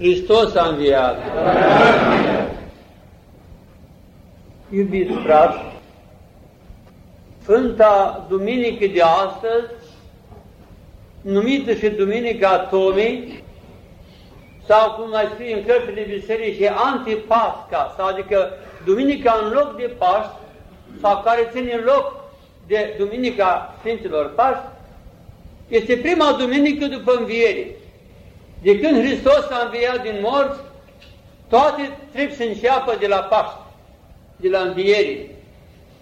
Hristos a înviat! Iubiți frați, Sfânta Duminică de astăzi, numită și Duminica Tomei, sau cum mai scrie în cărțile bisericii, antipasca, sau adică Duminica în loc de Paști, sau care ține în loc de Duminica Sfinților Paști, este prima duminică după înviere. De când Hristos a înviat din morți, toate trebuie să înceapă de la Paști, de la înviere.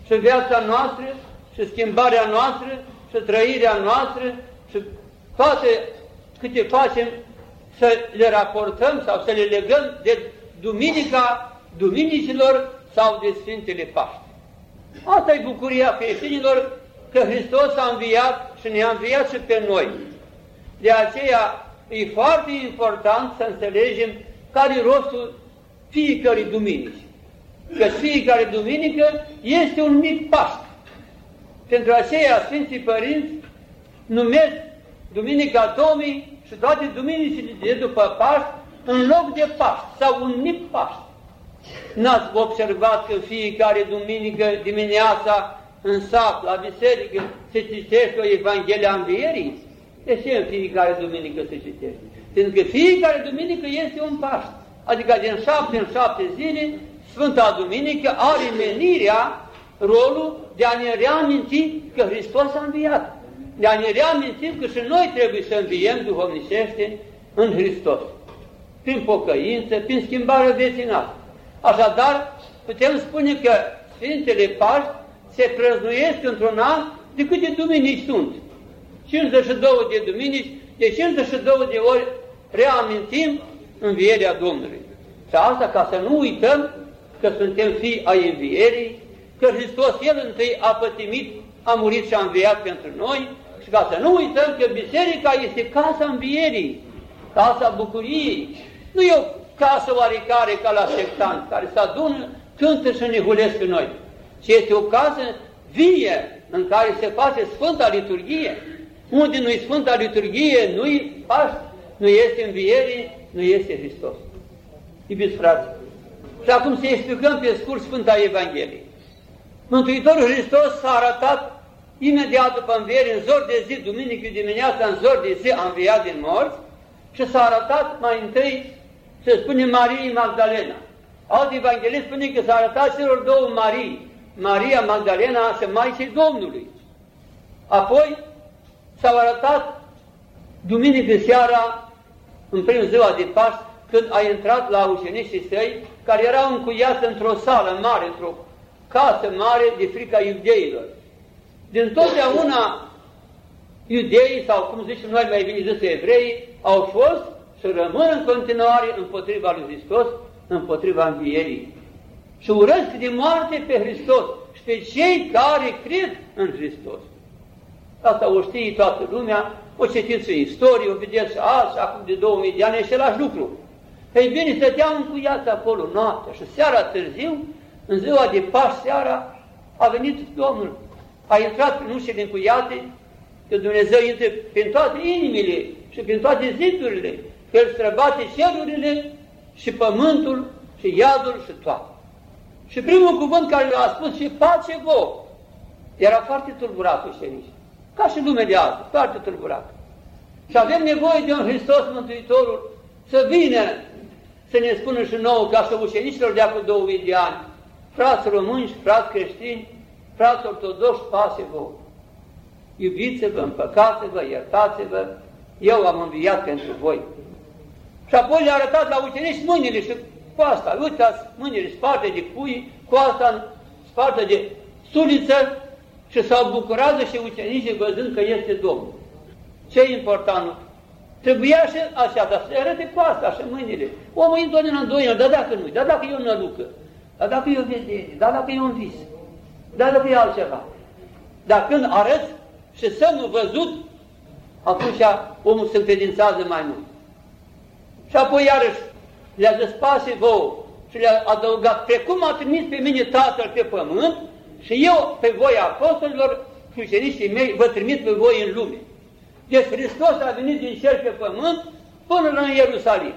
Și viața noastră, și schimbarea noastră, și trăirea noastră, și toate câte facem, să le raportăm sau să le legăm de Duminica Duminicilor sau de Sfintele Paști. Asta e bucuria creștinilor că Hristos a înviat și ne-a înviat și pe noi. De aceea e foarte important să înțelegem care e rostul fiecare duminici. Că fiecare duminică este un mic Paște. Pentru aceea Sfinții Părinți numesc Duminica Domii și toate duminicile de după Paște în loc de Paște sau un mic Paște. N-ați observat că fiecare duminică dimineața în sat, la biserică, se citește o Evanghelie a Învierii? De ce în fiecare duminică se citește? Pentru că fiecare duminică este un Paște. Adică din șapte în șapte zile, Sfânta Duminică are menirea, rolul de a ne reaminti că Hristos a înviat. De a ne reaminti că și noi trebuie să înviem duhovnicește în Hristos. Prin pocăință, prin schimbarea vieții noastre. Așadar, putem spune că Sfintele Paști se prăznuiesc într-un an de câte duminici sunt. 52 de duminici, de 52 de ori reamintim învierea Domnului. Și asta ca să nu uităm că suntem fii ai învierii, că Hristos El întâi a pătimit, a murit și a înviat pentru noi și ca să nu uităm că biserica este casa învierii, casa bucuriei. Nu e o casă oarecare ca la sectant, care se adună, cântă și ne hulesc noi, ci este o casă vie în care se face Sfânta Liturghie. Unde nu-i Sfânta Liturghie, nu-i Paști, nu este înviere, nu este Hristos. Iubiți frați, și acum să explicăm pe scurt Sfânta Evanghelie. Mântuitorul Hristos s-a arătat imediat după înviere, în zor de zi, duminică dimineața, în zor de zi, a înviat din morți și s-a arătat mai întâi, se spune Marie Magdalena. Alt evanghelist spune că s-a arătat celor două Marii, Maria Magdalena și Maicii Domnului. Apoi s-au arătat duminică seara, în primul ziua de Paști, când a intrat la ucenicii săi, care erau încuiați într-o sală mare, într-o casă mare de frica iudeilor. Din totdeauna iudeii, sau cum zicem noi mai bine zis evrei, au fost și rămân în continuare împotriva lui Hristos, împotriva învierii. Și urăsc de moarte pe Hristos și pe cei care cred în Hristos. Asta o știe toată lumea, o citiți în istorie, o vedeți azi, acum de 2000 de ani, e același lucru. Ei bine, stăteam încuiați acolo noaptea și seara târziu, în ziua de Paști seara, a venit Domnul. A intrat prin ușile încuiate, că Dumnezeu intră prin toate inimile și prin toate zidurile, că El străbate cerurile și pământul și iadul și toate. Și primul cuvânt care l-a spus și pace vouă, era foarte tulburat ușenici. Ca și lumea de azi, foarte tulburat. Și avem nevoie de un Hristos Mântuitorul să vină să ne spună și nouă, ca să ucenicilor de acum 2000 de ani, frați români, frați creștini, frați ortodoxi, pase-vă, iubiți-vă, împăcați-vă, iertați-vă, eu am înviat pentru voi. Și apoi le-a arătat la ucenici mâinile și cu asta, uitați, mâinile sparte de cui, cu asta sparte de suliță și s-au bucurat și ucenicii văzând că este Domnul. Ce e important Trebuia și așa, dar să arate cu asta, așa, mâinile. Omul întotdeauna îndoiel, dar dacă nu dar dacă e o nălucă, dar dacă e o vedere, dar dacă e un vis, dar dacă e altceva. Dar când arăți și semnul văzut, atunci omul se încredințează mai mult. Și apoi iarăși le-a zis pase vouă și le-a adăugat, precum a trimis pe mine Tatăl pe pământ și eu pe voi apostolilor și ucenicii mei vă trimit pe voi în lume. Deci Hristos a venit din cer pe pământ până la Ierusalim.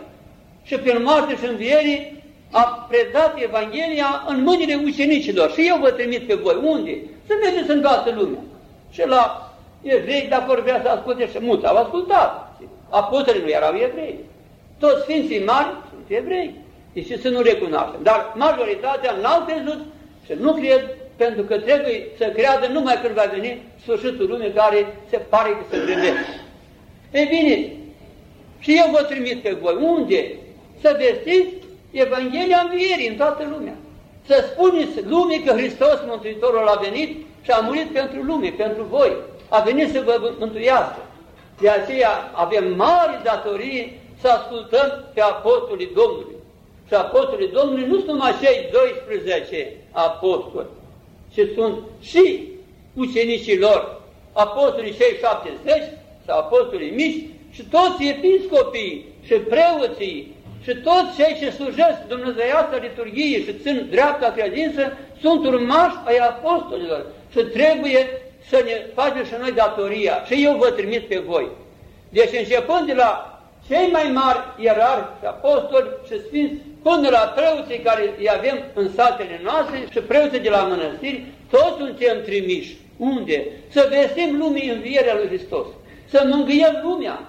și prin moarte și înviere a predat Evanghelia în mâinile ucenicilor. Și eu vă trimit pe voi. Unde? Să mergeți în toată lumea. Și la evrei, dacă vor vrea să asculte și mulți au ascultat. Apostolii nu erau evrei. Toți Sfinții mari sunt evrei. Deci să nu recunoaștem. Dar majoritatea n-au crezut și nu cred pentru că trebuie să creadă numai când va veni sfârșitul lumii care se pare că se grăbește. Ei bine, și eu vă trimit pe voi. Unde? Să vestiți Evanghelia învierii în toată lumea. Să spuneți lumii că Hristos Mântuitorul a venit și a murit pentru lume, pentru voi. A venit să vă mântuiască. De aceea avem mari datorii să ascultăm pe apostolii Domnului. Și apostolii Domnului nu sunt numai cei 12 apostoli, ci sunt și ucenicii lor, apostolii cei 70 sau apostolii mici și toți episcopii și preoții și toți cei ce slujesc Dumnezeiască liturghie și țin dreapta credință sunt urmași ai apostolilor și trebuie să ne facem și noi datoria și eu vă trimit pe voi. Deci începând de la cei mai mari ierarhi și apostoli și sfinți, până la preoții care îi avem în satele noastre și preoții de la mănăstiri, toți suntem trimiși. Unde? Să vestim lumii învierea lui Hristos. Să mângâiem lumea.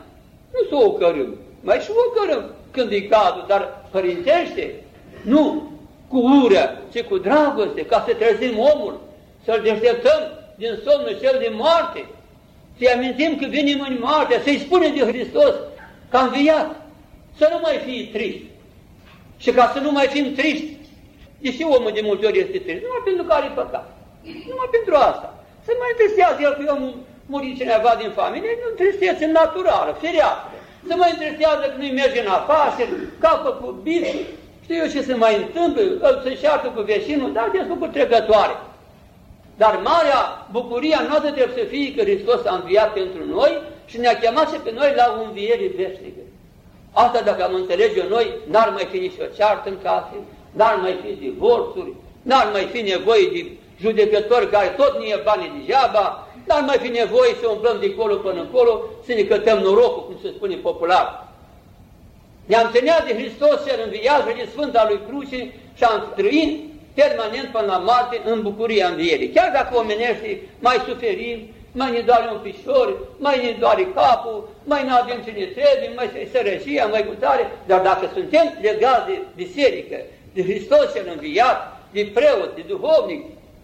Nu să o ocărâm. Mai și o ocărâm când e cazul, dar părintește. Nu cu ură, ci cu dragoste, ca să trezim omul, să-l deșteptăm din somnul cel de moarte, să-i amintim că venim în moarte, să-i spune de Hristos că a înviat, să nu mai fii trist. Și ca să nu mai fim triști, deși omul de multe ori este trist, numai pentru că are păcat. Numai pentru asta. Se mai interesează el că eu muri cineva din familie, nu tristețe naturală, fereastră. Se mai interesează că nu-i merge în afaceri, capă cu bici, știu eu ce se mai întâmplă, îl se șartă cu vecinul, dar de făcut trecătoare. Dar marea bucuria noastră trebuie să fie că Hristos a înviat pentru noi și ne-a chemat și pe noi la o înviere veșnică. Asta dacă am înțelege noi, n-ar mai fi nici o ceartă în casă, n-ar mai fi divorțuri, n-ar mai fi nevoie de judecători care tot nu e bani degeaba, n-ar mai fi nevoie să umblăm de acolo până încolo, să ne cătăm norocul, cum se spune popular. Ne-am ținut de Hristos cel înviază de Sfânta lui Cruce și am trăit permanent până la moarte în bucuria învierii. Chiar dacă omenești mai suferim, mai ne doare un pișor, mai ne doare capul, mai nu avem ce ne trebuie, mai sărăcia, mai gutare, dar dacă suntem legați de biserică, de Hristos cel înviat, de preot, de duhovnic,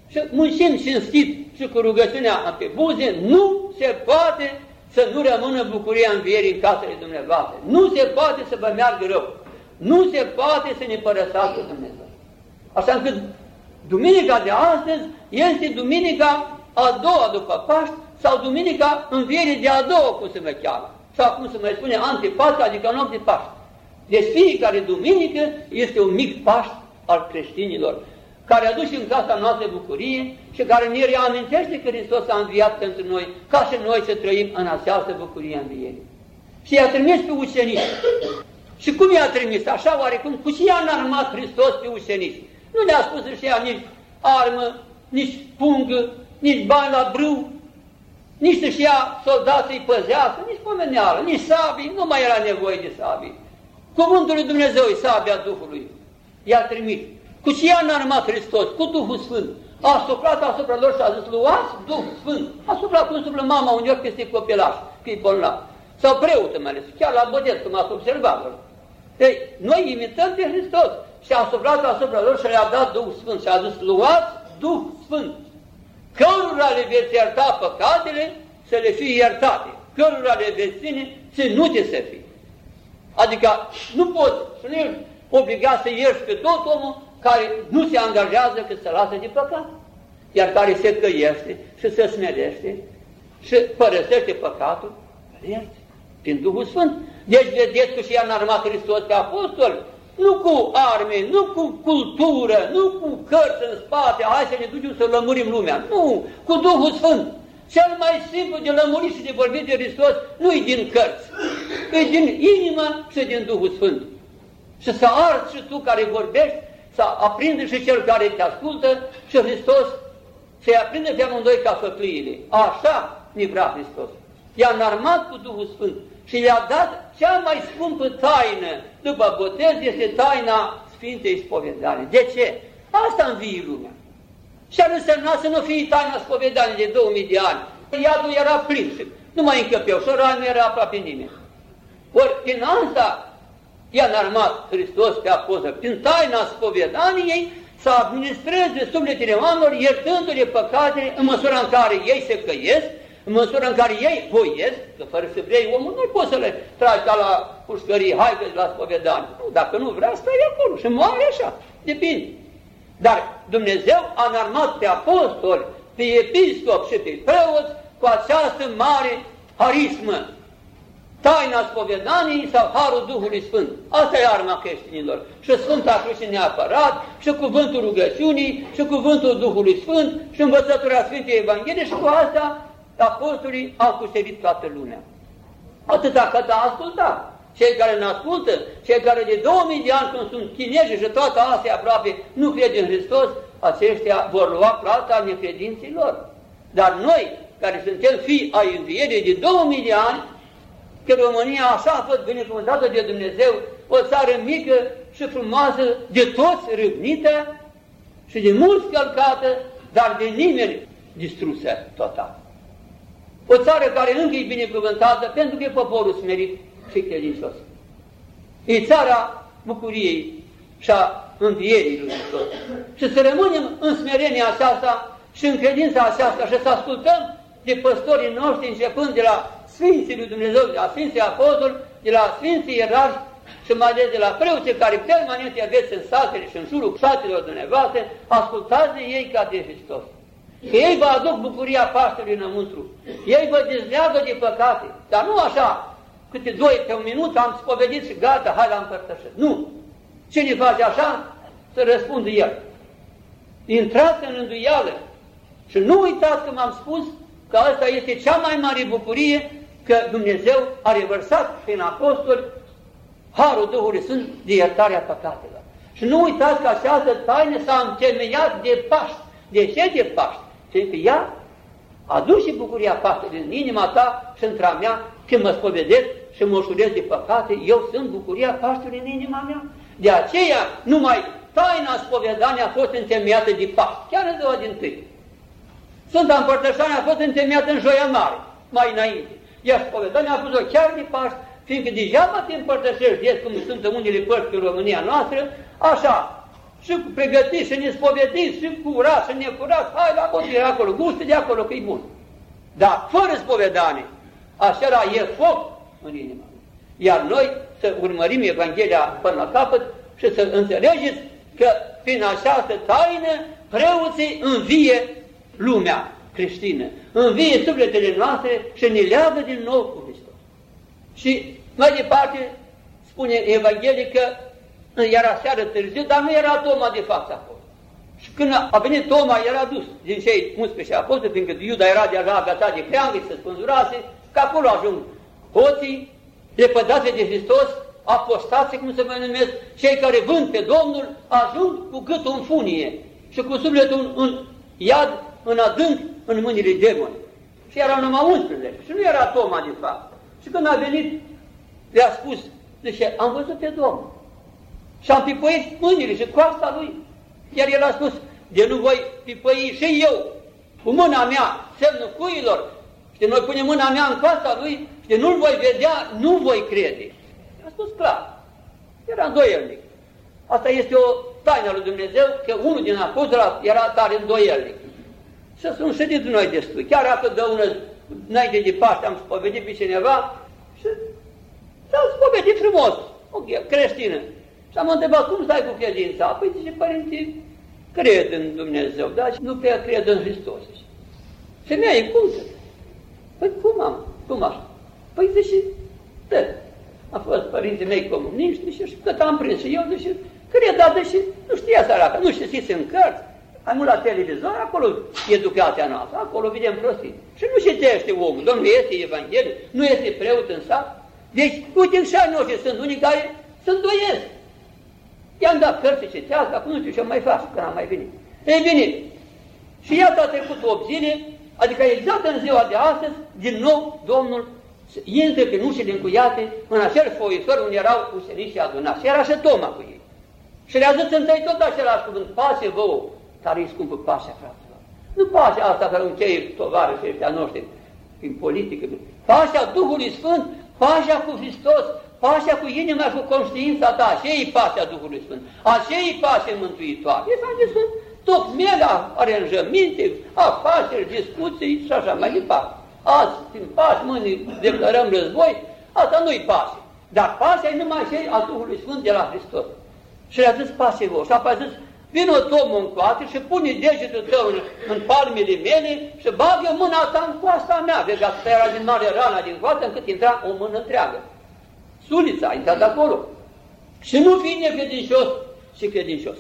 și muncim cinstit și cu rugăciunea pe buze, nu se poate să nu rămână bucuria învierii în casele dumneavoastră. Nu se poate să vă meargă rău. Nu se poate să ne părăsați Dumnezeu. Așa încât duminica de astăzi este duminica a doua după Paști sau duminica învierii de a doua, cum se mai cheamă. Sau cum se mai spune, antipasca, adică noapte de Paști. Deci fiecare duminică este un mic Paști al creștinilor, care aduce în casa noastră bucurie și care ne reamintește că Hristos a înviat pentru noi, ca și noi să trăim în această bucurie a învierii. Și i-a trimis pe ucenici. Și cum i-a trimis? Așa oarecum, cu ce i-a înarmat Hristos pe ucenici? Nu le-a spus să ia nici armă, nici pungă, nici bani la brâu, nici să-și ia soldații păzească, nici pomeneală, nici sabii, nu mai era nevoie de sabii. Cuvântul lui Dumnezeu e sabia Duhului. I-a trimis. Cu ce i-a înarmat Hristos? Cu Duhul Sfânt. A soprat asupra lor și a zis, luați Duh Sfânt. A soprat cum suplă mama uneori peste copilaș, că e bolnav. Sau preotul mai ales, chiar la bădeț, cum ați observat. Ei, noi imităm pe Hristos și a soprat asupra lor și le-a dat Duh Sfânt și a zis, luați Duh Sfânt. Cărura le veți ierta păcatele, să le fie iertate. Cărura le veți ține, ținute să fie. Adică nu poți, să nu ești obligat să ierți pe tot omul care nu se angajează că să lasă de păcat, iar care se căiește și se smerește și părăsește păcatul, îl ierți prin Duhul Sfânt. Deci vedeți că și-a înarmat Hristos pe apostol, nu cu arme, nu cu cultură, nu cu cărți în spate, hai să ne ducem să lămurim lumea. Nu, cu Duhul Sfânt. Cel mai simplu de lămurit și de vorbit de Hristos nu e din cărți, e din inimă și din Duhul Sfânt. Și să arți și tu care vorbești, să aprinde și cel care te ascultă și Hristos să-i aprinde pe amândoi ca făcliile. Așa ne vrea Hristos. I-a înarmat cu Duhul Sfânt și le-a dat cea mai scumpă taină după botez, este taina Sfintei Spovedanii. De ce? Asta învie lumea. Și ar însemna să nu fie taina spovedanii de 2000 de ani. Iadul era plin și nu mai încăpeau și nu era aproape nimeni. Ori din asta i-a înarmat Hristos pe apostol, prin taina spovedaniei, să administreze sufletele oamenilor, iertându-le păcatele în măsura în care ei se căiesc, în măsura în care ei voiesc, că fără să vrei omul nu poți să le tragi ca la pușcărie, hai că la spovedanie. Nu, dacă nu vrea, stai acolo și moare așa, depinde. Dar Dumnezeu a înarmat pe apostoli, pe episcop și pe preoți cu această mare harismă, taina spovedaniei sau harul Duhului Sfânt. Asta e arma creștinilor. Și Sfânta Cruce neapărat, și cuvântul rugăciunii, și cuvântul Duhului Sfânt, și învățătura Sfintei Evanghelie, și cu asta apostolii au cucerit toată lumea. Atâta cât a ascultat cei care ne ascultă, cei care de 2000 de ani când sunt chinezi și toată Asia aproape nu crede în Hristos, aceștia vor lua plata necredinților. Dar noi, care suntem fii ai învierii de 2000 de ani, că România așa a fost binecuvântată de Dumnezeu, o țară mică și frumoasă, de toți râvnită și de mulți călcată, dar de nimeni distrusă total. O țară care încă e binecuvântată pentru că e poporul smerit și credincios. E țara bucuriei și a învierii lui Hristos. Și să rămânem în smerenia aceasta și în credința aceasta și să ascultăm de păstorii noștri, începând de la Sfinții lui Dumnezeu, de la Sfinții Apostoli, de la Sfinții Ierarhi și mai ales de la preoții care permanent aveți în satele și în jurul satelor dumneavoastră, ascultați de ei ca de Hristos. Că ei vă aduc bucuria Paștelui înăuntru. Ei vă dezleagă de păcate, dar nu așa, câte doi pe un minut am spovedit și gata, hai la împărtășit. Nu! Cine face așa, să răspundă el. Intrați în înduială și nu uitați că m-am spus că asta este cea mai mare bucurie că Dumnezeu a revărsat prin apostoli Harul Duhului Sfânt de iertarea păcatelor. Și nu uitați că această taină s-a întemeiat de Paști. De ce de Paști? Pentru că ea aduce și bucuria Paștelui în inima ta și între a mea când mă spovedesc și mă ușurez de păcate, eu sunt bucuria Paștelui în inima mea. De aceea, numai taina spovedania a fost întemeiată de Paști, chiar în ziua din tâi. Sfânta Împărtășanie a fost întemeiată în Joia Mare, mai înainte. Iar spovedania a fost-o chiar de Paști, fiindcă degeaba te împărtășești, vezi cum sunt unele părți în România noastră, așa, și cu pregătiți, și nespovediți, și curat, și necurat, hai la botire acolo, gustă de acolo că e bun. Dar fără spovedanie, așa e foc în inima. Iar noi să urmărim Evanghelia până la capăt și să înțelegeți că prin această taină preoții învie lumea creștină, învie sufletele noastre și ne leagă din nou cu Hristos. Și mai departe spune Evanghelie că era seară târziu, dar nu era Toma de față acolo. Și când a venit Toma, era dus din cei 11 apostoli, fiindcă Iuda era deja agațat de creangă și se spânzurase, că acolo ajung hoții, lepădați de Hristos, apostații, cum se mai numesc, cei care vând pe Domnul, ajung cu gâtul în funie și cu sufletul în iad, în adânc, în mâinile demoni. Și erau numai 11 și nu era Toma de fapt. Și când a venit, le-a spus, zice, am văzut pe Domnul. Și am pipăit mâinile și coasta lui. Iar el a spus, de nu voi pipăi și eu, cu mâna mea, semnul cuilor, și de noi punem mâna mea în coasta lui, și de nu-l voi vedea, nu voi crede. A spus clar. Era îndoielnic. Asta este o taină lui Dumnezeu, că unul din apostoli era tare îndoielnic. Și sunt și dintre noi destui. Chiar atât de ună, înainte de Paște, am spovedit pe cineva și s-a spovedit frumos, o creștină. Și am întrebat, cum stai cu credința? Păi zice, părinte, cred în Dumnezeu, dar nu prea cred în Hristos. Femeie, cum să? Păi cum am? Cum așa? Păi zice, da. A fost părinții mei comuniști și cât am prins și eu, zice, cred, dar deși nu știa să arată, nu știți în cărți, ai mult la televizor, acolo e educația noastră, acolo vedem prostii. Și nu citește omul, domnul este Evanghelie, nu este preot în sat. Deci, uite, și ai noștri sunt unii care se îndoiesc. I-am dat cărți să citească, acum nu știu ce mai fac, când am mai venit. Ei bine, și iată a trecut 8 zile, adică exact în ziua de astăzi, din nou Domnul intre pe ușile încuiate în acel foitor unde erau ucenicii adunați. Și era și Toma cu ei. Și le-a zis întâi tot același cuvânt, pace vouă, care e scumpă pacea, fraților. Nu pacea asta care încheie tovarășii ăștia noștri prin politică. Pacea Duhului Sfânt, pacea cu Hristos, pacea cu inima și cu conștiința ta, așa e pacea Duhului Sfânt, așa e pacea mântuitoare. E face sunt tocmea aranjamente, afaceri, discuții și așa mai departe. Azi, în pași, mâini, declarăm război, asta nu-i pace. Dar pacea e numai cei a Duhului Sfânt de la Hristos. Și le-a zis pace vouă. Și apoi a zis, vină Tomul în coate și pune degetul tău în, în palmele mele și bagă mâna ta în coasta mea. Vezi, asta era din mare rana din coată încât intra o mână întreagă. Sulița a intrat acolo. Și nu fi necredincios și credincios.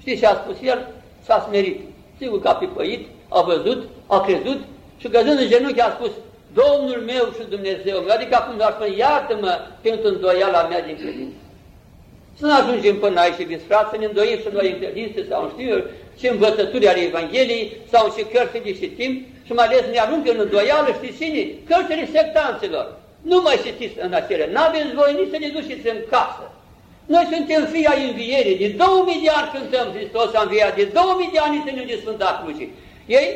Știți ce a spus el? S-a smerit. Sigur că a pipăit, a văzut, a crezut și căzând în genunchi a spus, Domnul meu și Dumnezeu meu, adică acum doar spune, iartă-mă pentru îndoiala mea din credință. Să nu ajungem până aici, iubiți frate, să ne îndoim și noi în credință sau în știu ce învățături ale Evangheliei sau în ce cărți de citim și mai ales ne aruncă în îndoială, știți cine? Cărțile sectanților. Nu mai citiți în acele, n-aveți voi nici să ne duceți în casă. Noi suntem fii ai învierii, de 2000 de ani cântăm Hristos a înviat, de 2000 de ani suntem de Sfânta Cruce. Ei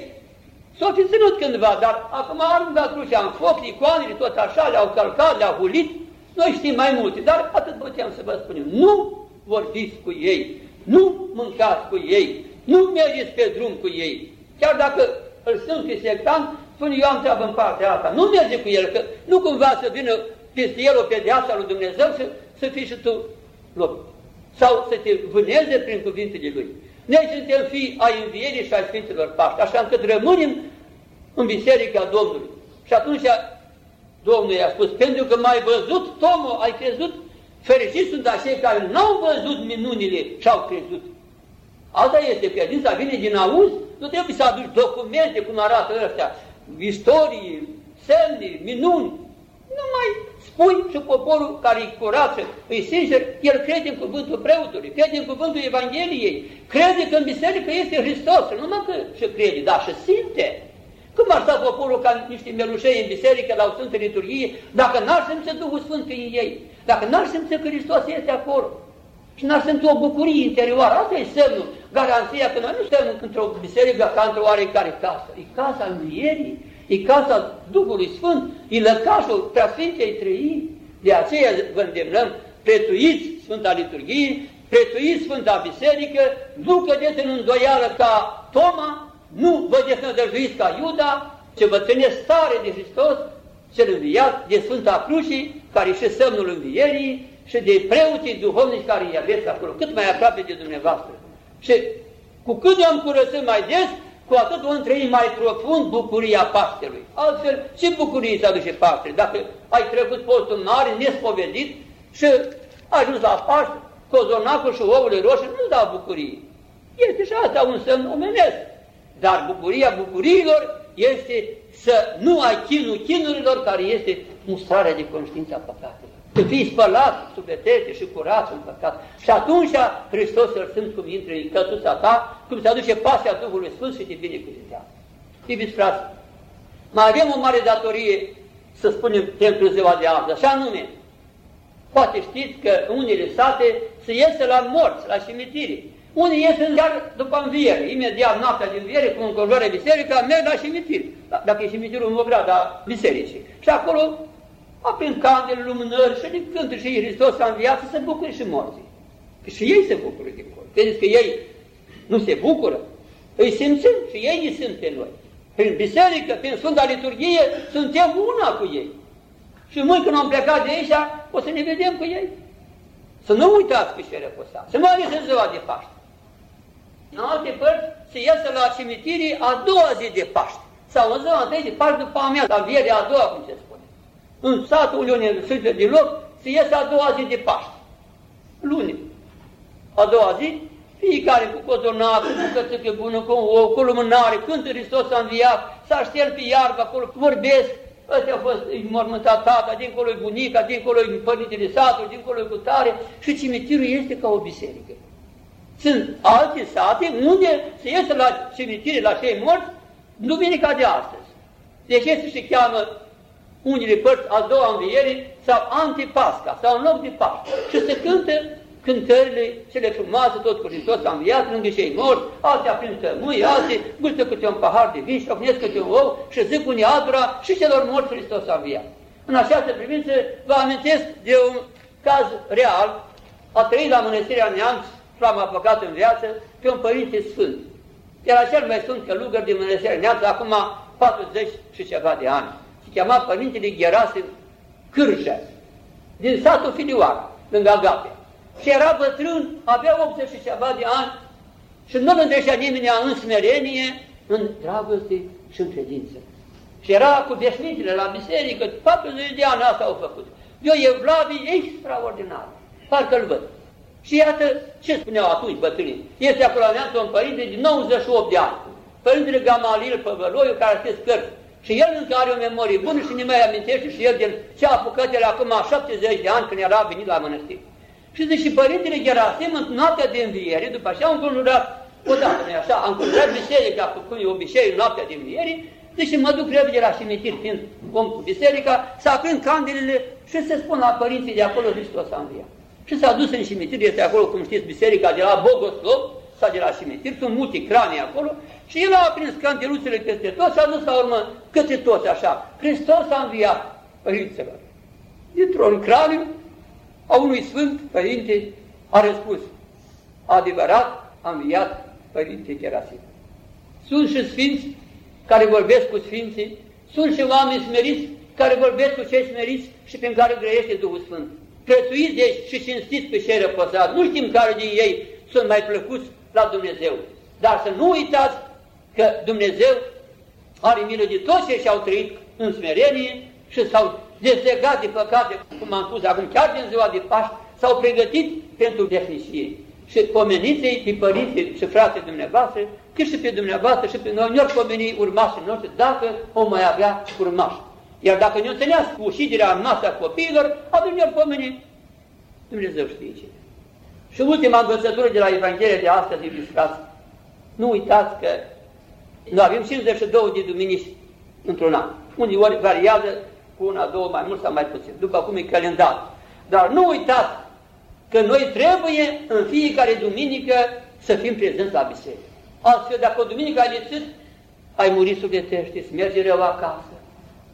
s-au fi ținut cândva, dar acum au aruncat crucea în foc, icoanele, tot așa, le-au calcat, le-au hulit, noi știm mai multe, dar atât puteam să vă spunem. Nu vorbiți cu ei, nu mâncați cu ei, nu mergeți pe drum cu ei. Chiar dacă îl sunt pe sectant, spune eu am treabă în partea asta. Nu merge cu el, că nu cumva să vină peste el o pedeapsă lui Dumnezeu și să fii și tu loc. Sau să te vâneze prin cuvintele lui. Noi suntem fii ai învierii și ai Sfinților Paști, așa încât rămânem în Biserica Domnului. Și atunci Domnul i-a spus, pentru că m-ai văzut, Tomo, ai crezut? Fericiți sunt acei care n-au văzut minunile și au crezut. Asta este, credința vine din auz, nu trebuie să aduci documente cum arată ăștia, istorii, semne, minuni. Nu mai spui și poporul care e curat și e sincer, el crede în cuvântul preotului, crede în cuvântul Evangheliei, crede că în biserică este Hristos, nu numai că și crede, dar și simte. Cum ar sta poporul ca niște melușei în biserică la o Sfântă Liturghie, dacă n-ar simți Duhul Sfânt în ei, dacă n-ar simți că Hristos este acolo și n-ar simți o bucurie interioară, asta e semnul, garanția că noi nu suntem într-o biserică ca într-o oarecare casă, e casa învierii, e casa Duhului Sfânt, e lăcașul preasfintei trăii, de aceea vă îndemnăm, prețuiți Sfânta Liturghie, prețuiți Sfânta Biserică, nu cădeți în îndoială ca Toma, nu vă desnădăjduiți ca Iuda, ce vă țineți stare de Hristos, cel înviat, de Sfânta Crucii, care și semnul învierii, și de preoții duhovnici care îi aveți acolo, cât mai aproape de dumneavoastră. Și cu cât ne-am curățit mai des, cu atât o trăi mai profund bucuria Paștelui. Altfel, ce bucurie să aduce Paște? Dacă ai trecut postul mare, nespovedit și ai ajuns la Paște, cozonacul și ouăle roșii nu dau bucurie. Este și asta un semn omenesc. Dar bucuria bucuriilor este să nu ai chinul chinurilor, care este mustrarea de conștiința păcatelor. Să fiți spălat sufletește și curat în păcat. Și atunci Hristos îl simți cum intră în căsuța ta, cum se aduce pasea Duhului Sfânt și te binecuvintează. Iubiți frați, mai avem o mare datorie să spunem pentru ziua de azi, așa nume. Poate știți că unele sate se iese la morți, la cimitire. Unii ies chiar după înviere, imediat noaptea de înviere, cu înconjoare biserica, merg la cimitir. Da, dacă e cimitirul nu vrea, dar bisericii. Și acolo aprind candele, lumânări și le cântă și Hristos a înviat să se bucure și morții. Că și ei se bucură din acolo. Credeți că ei nu se bucură? Îi simțim și ei ne simt pe noi. Prin biserică, prin Sfânta Liturghie, suntem una cu ei. Și mâine când am plecat de aici, o să ne vedem cu ei. Să nu uitați că și reposa. Să mai ales în ziua de Paște. În alte părți se iasă la cimitirii a doua zi de Paște. Sau în ziua întâi de Paște după a mea, la învierea a doua, cum se spune. În satul unde Sfântă de loc se iasă a doua zi de Paște. Luni. A doua zi, fiecare cu cozonac, cu bucățică bună, cu ou, cu lumânare, cântă Hristos a înviat, s-a șters pe iarbă acolo, vorbesc, Ăsta a fost mormântat tata, dincolo e bunica, dincolo e părintele satului, dincolo e cu tare și cimitirul este ca o biserică. Sunt alte sate unde se iese la cimitire, la cei morți, duminica de astăzi. Deci este și cheamă unele părți a doua înviere sau antipasca sau în loc de Paște. Și se cântă cântările cele frumoase, tot cu Hristos a înviat lângă cei morți, alții aprind tămâi, alții gustă câte un pahar de vin și ofnesc câte un ou și zic unii altora și celor morți Hristos a înviat. În această privință vă amintesc de un caz real, a trăit la Mănăstirea Neamț, l-am apucat în viață, pe un părinte sfânt. Era cel mai sfânt călugăr din Mănăstirea Neamț, acum 40 și ceva de ani. Se chema Părintele Gerasim Cârjă, din satul Filioara, lângă Agape. Și era bătrân, avea 80 și ceva de ani și nu îl îndreșea nimeni în smerenie, în dragoste și în credință. Și era cu veșmintele la biserică, 40 de ani asta au făcut. Eu evlavii extraordinar, parcă-l văd. Și iată ce spuneau atunci bătrânii. Este acolo la un părinte de 98 de ani. Părintele Gamalil Păvăloiu, care a scris cărți. Și el încă are o memorie bună și ne mai amintește și el din ce a apucat el acum 70 de ani când era venit la mănăstire. Și zice, și Părintele Gerasim, în noaptea de înviere, după așa, am conjurat, odată, nu așa, am conjurat biserica, cum e obiceiul noaptea de înviere, deci mă duc repede la cimitir, fiind om cu biserica, să aprind candelele și să spun la părinții de acolo, Hristos a înviat. Și s-a dus în cimitir, este acolo, cum știți, biserica de la Bogoslov, sau de la cimitir, sunt multe cranii acolo, și el a aprins candeluțele peste tot și a dus la urmă către toți așa. Hristos a înviat, părinților. Dintr-un craniu a unui sfânt părinte a răspuns, adevărat a înviat Părinte Gerasim. Sunt și sfinți care vorbesc cu sfinții, sunt și oameni smeriți care vorbesc cu cei smeriți și prin care grăiește Duhul Sfânt. Prețuiți deci și cinstiți pe cei răposați. Nu știm care din ei sunt mai plăcuți la Dumnezeu. Dar să nu uitați că Dumnezeu are milă de toți cei ce au trăit în smerenie și s-au dezlegat de păcate, cum am spus acum, chiar din ziua de Paști, s-au pregătit pentru defnicie. Și pomeniți-i pe părinții și frații dumneavoastră, cât și pe dumneavoastră și pe noi, ne-or pomeni urmașii noștri, dacă o mai avea urmași. Iar dacă ne întâlneați cu ușidirea în masa copiilor, atunci ne-or pomeni Dumnezeu știe ce. Și ultima învățătură de la Evanghelie de astăzi, iubiți frați, nu uitați că noi avem 52 de duminici într-un an. Unii ori variază cu una, două, mai mult sau mai puțin, după cum e calendar. Dar nu uitați că noi trebuie în fiecare duminică să fim prezenți la biserică. Altfel, dacă o duminică ai lipsit, ai murit sufletește, îți merge rău acasă,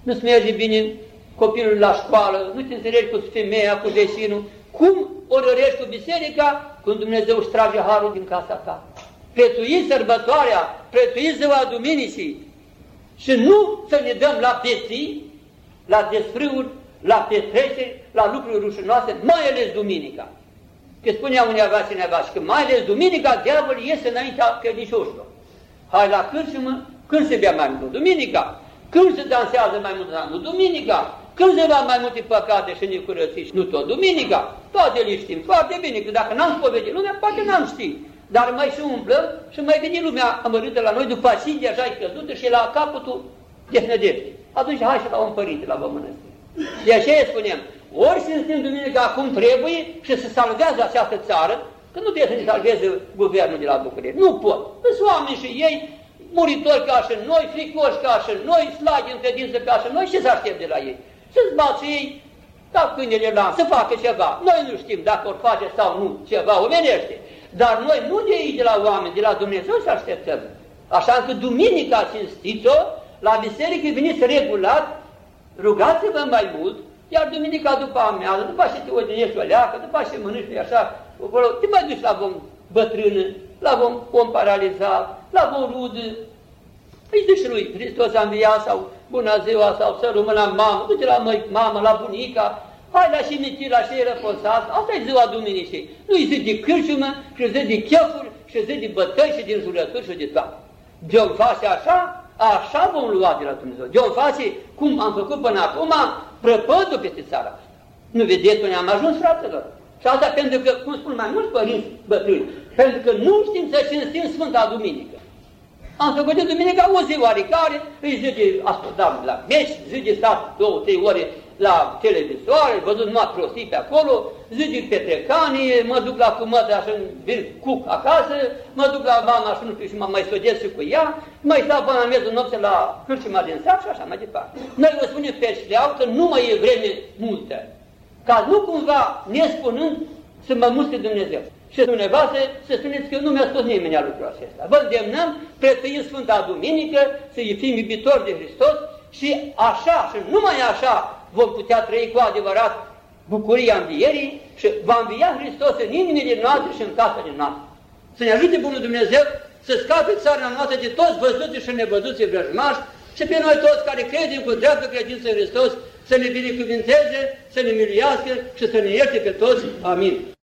nu-ți merge bine copilul la școală, nu te înțelegi cu femeia, cu vecinul. Cum orărești cu biserica când Dumnezeu își trage harul din casa ta? Prețuiți sărbătoarea, prețuiți ziua Duminicii și nu să ne dăm la peții, la desfrâuri, la petreceri, la lucruri rușinoase, mai ales duminica. Că spunea uneva cineva și că mai ales duminica, diavolul iese înaintea credincioșilor. Hai la cârșimă, când se bea mai mult? Duminica. Când se dansează mai mult? Nu duminica. Când se va mai multe păcate și necurății? Nu tot duminica. Toate le știm foarte bine, că dacă n-am spovedit lumea, poate n-am ști. Dar mai și umblăm și mai vine lumea amărâtă la noi după Asindia așa căzută și la capătul desnădește. Atunci hai și la un părinte la vă De aceea spunem, ori să simțim duminica acum trebuie și să salvează această țară, că nu trebuie să ne salveze guvernul de la București. Nu pot. Sunt oameni și ei, muritori ca și noi, fricoși ca și noi, slagi în credință ca și noi, ce să aștept de la ei? Să-ți bați ei, da câinele la să facă ceva. Noi nu știm dacă or face sau nu ceva omenește. Dar noi nu de aici, de la oameni, de la Dumnezeu să așteptăm. Așa încât duminica cinstiți-o, la biserică veniți regulat, rugați-vă mai mult, iar duminica după amiază, după ce te odinești o leacă, după ce mănânci așa, acolo, te mai duci la vom bătrână, la vom om paralizat, la vom rudă. Îi zici lui, Hristos a înviat sau bună ziua sau să rămână mamă, du-te la măi, mamă, la bunica, hai la cimitir, la cei răposați, asta e ziua Duminicii. Nu-i zi de cârciumă și zi de chefuri și zi de bătăi și din jurături și de toate. De-o face așa, așa vom lua de la Dumnezeu. De-o face cum am făcut până acum, prăpădul peste țara. Nu vedeți unde am ajuns, fraților? Și asta pentru că, cum spun mai mulți părinți bătrâni, pentru că nu știm să cinstim Sfânta Duminică. Am făcut de duminica o zi oarecare, îi zice, ascultam la meci, zice stat două, trei ore la televizoare, văzut numai prostii pe acolo, zi de petrecanie, mă duc la cumătă așa în cuc acasă, mă duc la mama și nu știu și mă mai studiez și cu ea, mai stau până la miezul nopții la cârciuma din sat și așa mai departe. Noi vă spunem pe șleau că nu mai e vreme multă, ca nu cumva nespunând să mă muște Dumnezeu. Și dumneavoastră să spuneți că nu mi-a spus nimeni lucrul acesta. Vă îndemnăm, prețuind Sfânta Duminică, să fim iubitori de Hristos și așa și numai așa vom putea trăi cu adevărat bucuria învierii și va învia Hristos în inimile noastre și în casele noastre. Să ne ajute Bunul Dumnezeu să scape țara noastră de toți văzuți și nevăzuți vrăjmași și pe noi toți care credem cu dreaptă credință în Hristos să ne binecuvinteze, să ne miliască și să ne ierte pe toți. Amin.